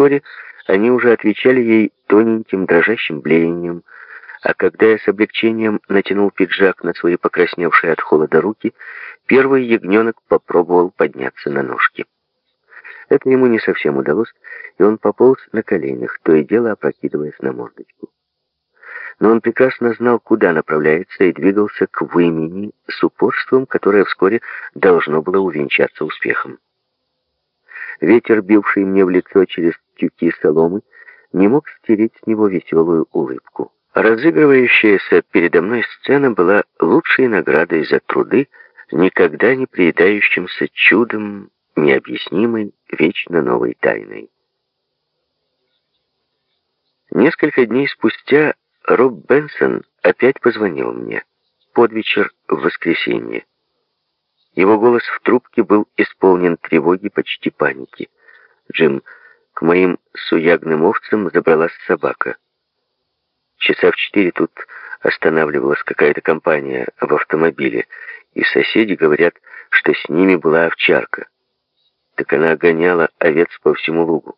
вскоре они уже отвечали ей тоненьким дрожащим блеянием, а когда я с облегчением натянул пиджак на свои покрасневшие от холода руки, первый ягненок попробовал подняться на ножки. Это ему не совсем удалось, и он пополз на коленях, то и дело опрокидываясь на мордочку. Но он прекрасно знал, куда направляется, и двигался к вымени с упорством, которое вскоре должно было увенчаться успехом. Ветер, бивший мне в лицо через тюки соломы, не мог стереть с него веселую улыбку. Разыгрывающаяся передо мной сцена была лучшей наградой за труды, никогда не приедающимся чудом, необъяснимой, вечно новой тайной. Несколько дней спустя Роб Бенсон опять позвонил мне. Под вечер в воскресенье. Его голос в трубке был исполнен тревоги, почти паники. «Джим, к моим суягным овцам забралась собака. Часа в четыре тут останавливалась какая-то компания в автомобиле, и соседи говорят, что с ними была овчарка. Так она гоняла овец по всему лугу.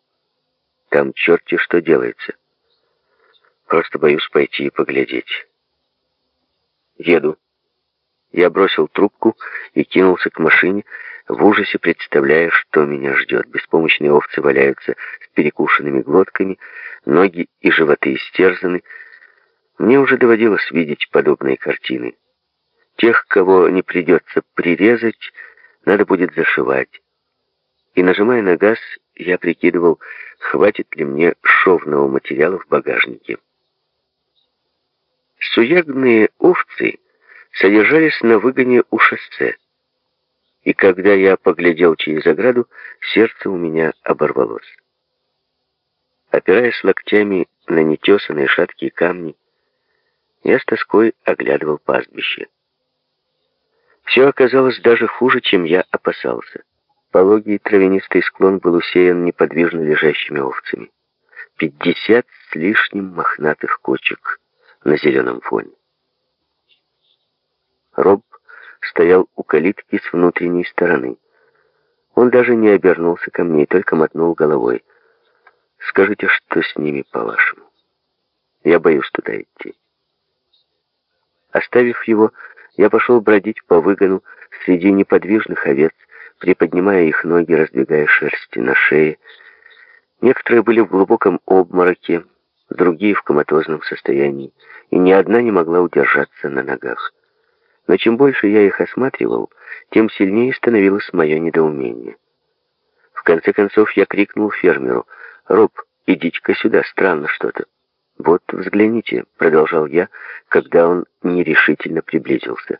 Там черти что делается. Просто боюсь пойти и поглядеть. Еду. Я бросил трубку и кинулся к машине, в ужасе представляя, что меня ждет. Беспомощные овцы валяются с перекушенными глотками, ноги и животы истерзаны. Мне уже доводилось видеть подобные картины. Тех, кого не придется прирезать, надо будет зашивать. И, нажимая на газ, я прикидывал, хватит ли мне шовного материала в багажнике. Суягные овцы содержались на выгоне у шоссе. И когда я поглядел через ограду, сердце у меня оборвалось. Опираясь локтями на нетесанные шаткие камни, я с тоской оглядывал пастбище. Все оказалось даже хуже, чем я опасался. Пологий травянистый склон был усеян неподвижно лежащими овцами. Пятьдесят с лишним мохнатых кочек на зеленом фоне. Роб стоял у калитки с внутренней стороны. Он даже не обернулся ко мне, только мотнул головой. «Скажите, что с ними, по-вашему? Я боюсь туда идти». Оставив его, я пошел бродить по выгону среди неподвижных овец, приподнимая их ноги, раздвигая шерсти на шее. Некоторые были в глубоком обмороке, другие в коматозном состоянии, и ни одна не могла удержаться на ногах. Но чем больше я их осматривал, тем сильнее становилось мое недоумение. В конце концов я крикнул фермеру, «Роб, идите-ка сюда, странно что-то». «Вот, взгляните», — продолжал я, когда он нерешительно приблизился.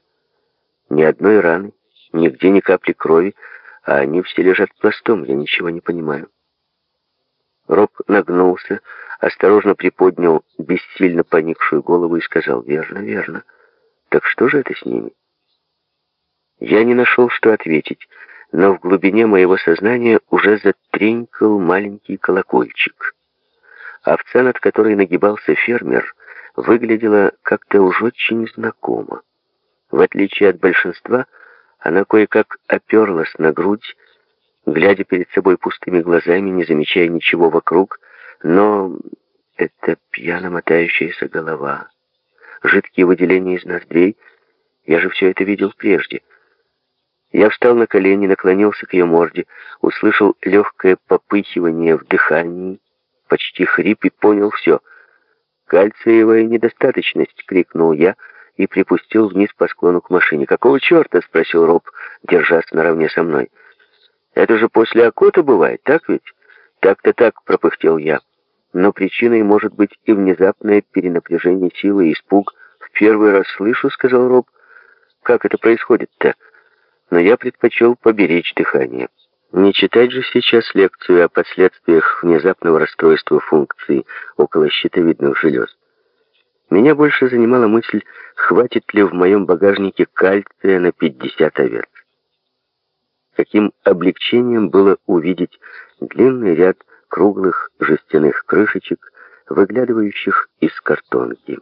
«Ни одной раны, нигде ни капли крови, а они все лежат пластом, я ничего не понимаю». Роб нагнулся, осторожно приподнял бессильно поникшую голову и сказал, «Верно, верно». Так что же это с ними? Я не нашел, что ответить, но в глубине моего сознания уже затренькал маленький колокольчик. Овца, над которой нагибался фермер, выглядела как-то уж очень знакомо. В отличие от большинства, она кое-как оперлась на грудь, глядя перед собой пустыми глазами, не замечая ничего вокруг, но это пьяно мотающаяся голова жидкие выделения из ноздрей. Я же все это видел прежде. Я встал на колени, наклонился к ее морде, услышал легкое попыхивание в дыхании, почти хрип и понял все. «Кальциевая недостаточность!» — крикнул я и припустил вниз по склону к машине. «Какого черта?» — спросил Роб, держась наравне со мной. «Это же после окота бывает, так ведь?» «Так-то так», — пропыхтел я но причиной может быть и внезапное перенапряжение силы и испуг. «В первый раз слышу», — сказал Роб. «Как это происходит-то?» Но я предпочел поберечь дыхание. Не читать же сейчас лекцию о последствиях внезапного расстройства функций около щитовидных желез. Меня больше занимала мысль, хватит ли в моем багажнике кальция на 50 овец. Каким облегчением было увидеть длинный ряд круглых жестяных крышечек, выглядывающих из картонки.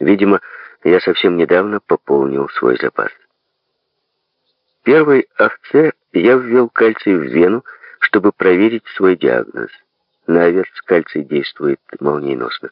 Видимо, я совсем недавно пополнил свой запас. Первой овце я ввел кальций в вену, чтобы проверить свой диагноз. На овец кальций действует молниеносно.